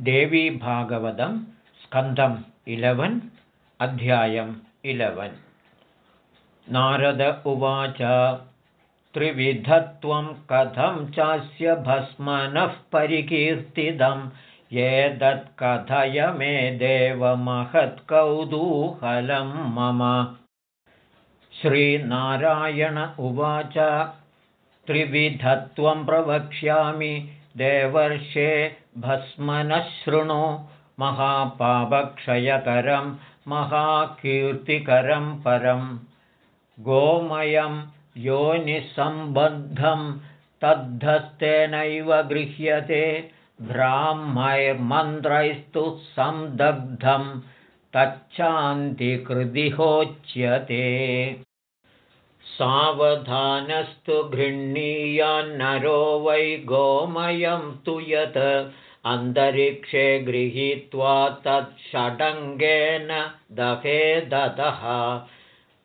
देवीभागवतं स्कन्धम् इलवन् अध्यायम् इलवन्। नारद उवाच त्रिविधत्वं कथं चास्य भस्मनः परिकीर्तितं? एतत्कथय मे देवमहत्कौतूहलं मम। श्रीनारायण उवाच त्रिविधत्वं प्रवक्ष्यामि देवर्षे भस्मनशृणु महापापक्षयकरं महाकीर्तिकरं परं। गोमयं योनिसम्बद्धं तद्धस्तेनैव गृह्यते ब्राह्मैर्मन्त्रैस्तु संदग्धं तच्छान्तिकृदिहोच्यते सावधानस्तु गृह्णीयान्नरो वै गोमयं तु यत् अन्तरिक्षे गृहीत्वा तत्षडङ्गेन दहे ददः।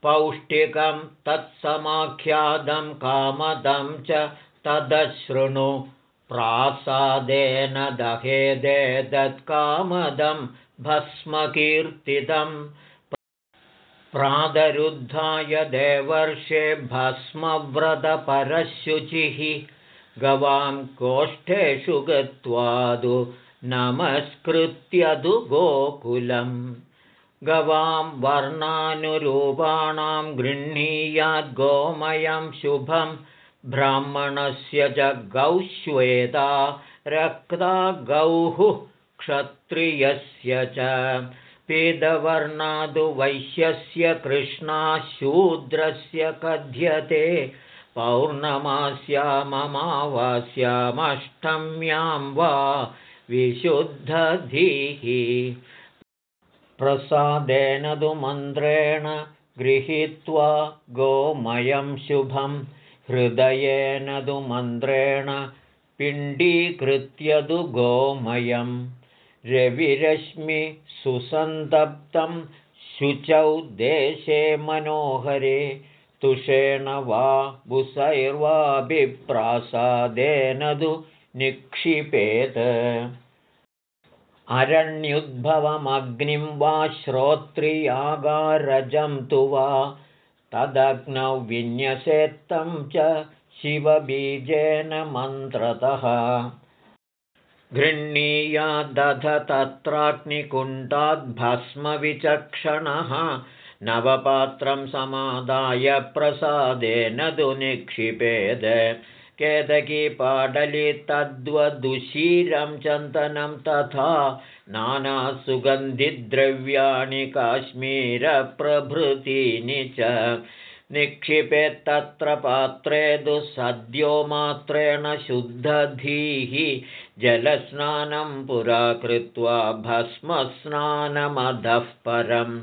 पौष्टिकं तत्समाख्यातं कामदं च तदशृणु प्रासादेन दहेदेतत्कामदं भस्मकीर्तितं प्रादरुद्धाय देवर्षे भस्मव्रतपरशुचिः गवां कोष्ठेषु गत्वादु नमस्कृत्यदु गोकुलम्। गवां वर्णानुरूपाणां गृह्णीयाद्गोमयं शुभं ब्राह्मणस्य च गौश्वेता रक्ता गौः क्षत्रियस्य च पेदवर्णादुवैश्यस्य कृष्णाशूद्रस्य कथ्यते पौर्णमास्याममावास्यामष्टम्यां वा विशुद्धधीः। प्रसादेन तु मन्त्रेण गृहीत्वा गोमयं शुभं हृदयेन तु मन्त्रेण पिण्डीकृत्य तु गोमयं रविरश्मि सुसन्तप्तं शुचौ देशे मनोहरे तुषेण वा बुसैर्वाभिप्रासादेन तु निक्षिपेत्। अरण्युद्भवमग्निं वा श्रोत्रियागारजं तु वा तदग्नौ विन्यसेत्तं च शिवबीजेन मन्त्रतः गृह्णीयादध तत्राग्निकुण्डाद्भस्मविचक्षणः नवपात्रं समादाय प्रसादेन तु निक्षिपेद केदकी पाडली तद्वदुशीरं चन्दनं तथा नानासुगन्धिद्रव्याणि काश्मीरप्रभृतीनि च निक्षिपेत्तत्र पात्रे तु सद्यो मात्रेण शुद्धधीः। जलस्नानं पुरा कृत्वा भस्मस्नानमधः परम्।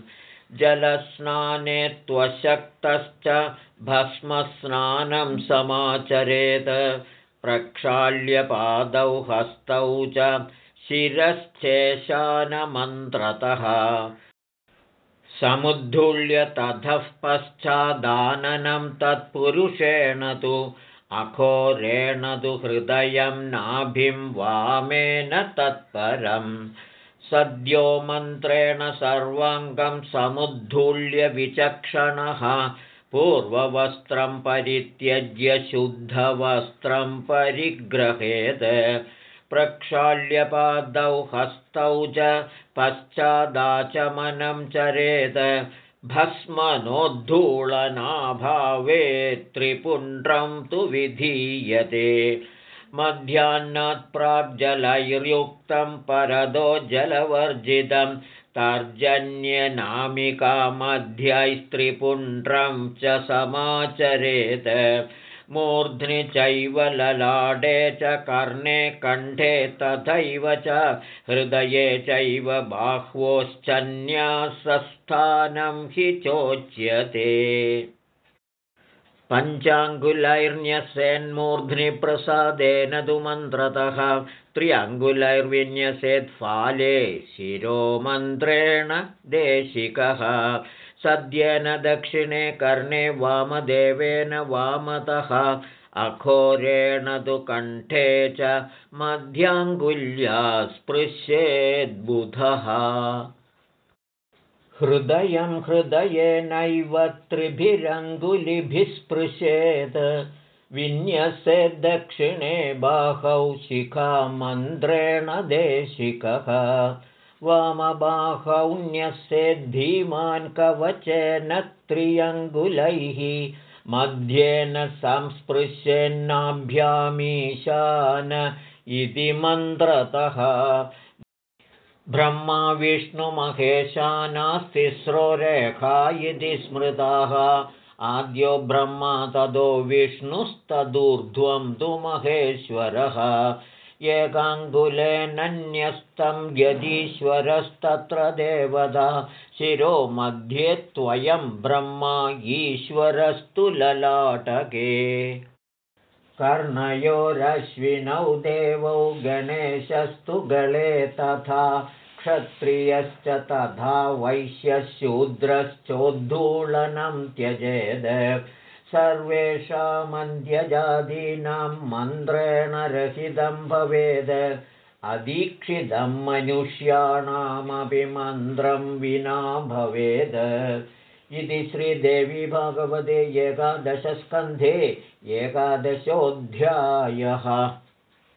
जलस्नाने त्वशक्तश्च भस्मस्नानं समाचरेत्। प्रक्षाल्यपादौ हस्तौ च शिरश्चेशानमन्त्रतः समुद्धूल्य ततः पश्चादाननं तत्पुरुषेण तु अघोरेण तु हृदयं नाभिं वामेन तत्परम्। सद्यो मन्त्रेण सर्वाङ्गं समुद्धूल्य विचक्षणः पूर्ववस्त्रं परित्यज्य शुद्धवस्त्रं प्रक्षाल्यपादौ हस्तौ च पश्चादाचमनं चरेत् भस्मनोद्धूलनाभावे त्रिपुण्ड्रं तु विधीयते। मध्याह्नात् प्राग्जलैर्युक्तं परदो जलवर्जितं तर्जन्यनामिकामध्यैस्त्रिपुण्ड्रं च समाचरेत् मूर्ध्नि चैव ललाडे च कर्णे कण्ठे तथैव च हृदये चैव बाह्वोश्चन्यासस्थानं हि चोच्यते। पञ्चाङ्गुलैर्न्यसेन्मूर्ध्नि प्रसादेन तु मन्त्रतः त्र्यङ्गुलैर्विन्यसेत्फाले शिरोमन्त्रेण देशिकः सद्येन दक्षिणे कर्णे वामदेवेन वामतः अघोरेण तु कण्ठे च मध्याङ्गुल्या स्पृश्येद्बुधः। हृदयं हृदयेनैव त्रिभिरङ्गुलिभिः स्पृशेत् विन्यसे दक्षिणे बाहौ शिखामन्त्रेण देशिकः वामबाहौ न्यस्येद्धीमान् कवचेन त्रियङ्गुलैः। मध्येन संस्पृश्येन्नाभ्यामीशान इति मन्त्रतः। ब्रह्मा विष्णुमहेशानास्तिस्रो रेखा इति स्मृताः। आद्यो ब्रह्मा तदो विष्णुस्तदूर्ध्वं तु महेश्वरः एकाङ्गुलेनन्यस्तं यदीश्वरस्तत्र देवता शिरो मध्ये त्वयं ब्रह्मा ईश्वरस्तु ललाटके। कर्णयोरश्विनौ देवौ गणेशस्तु गळे तथा क्षत्रियश्च तथा वैश्यशूद्रश्चोद्धूलनं त्यजेद सर्वेषामन्त्यजातीनां मन्त्रेण रहितं भवेद्। अदीक्षितं मनुष्याणामपि मन्त्रं विना भवेद्। इति श्रीदेवी भगवते एकादशस्कन्धे एकादशोऽध्यायः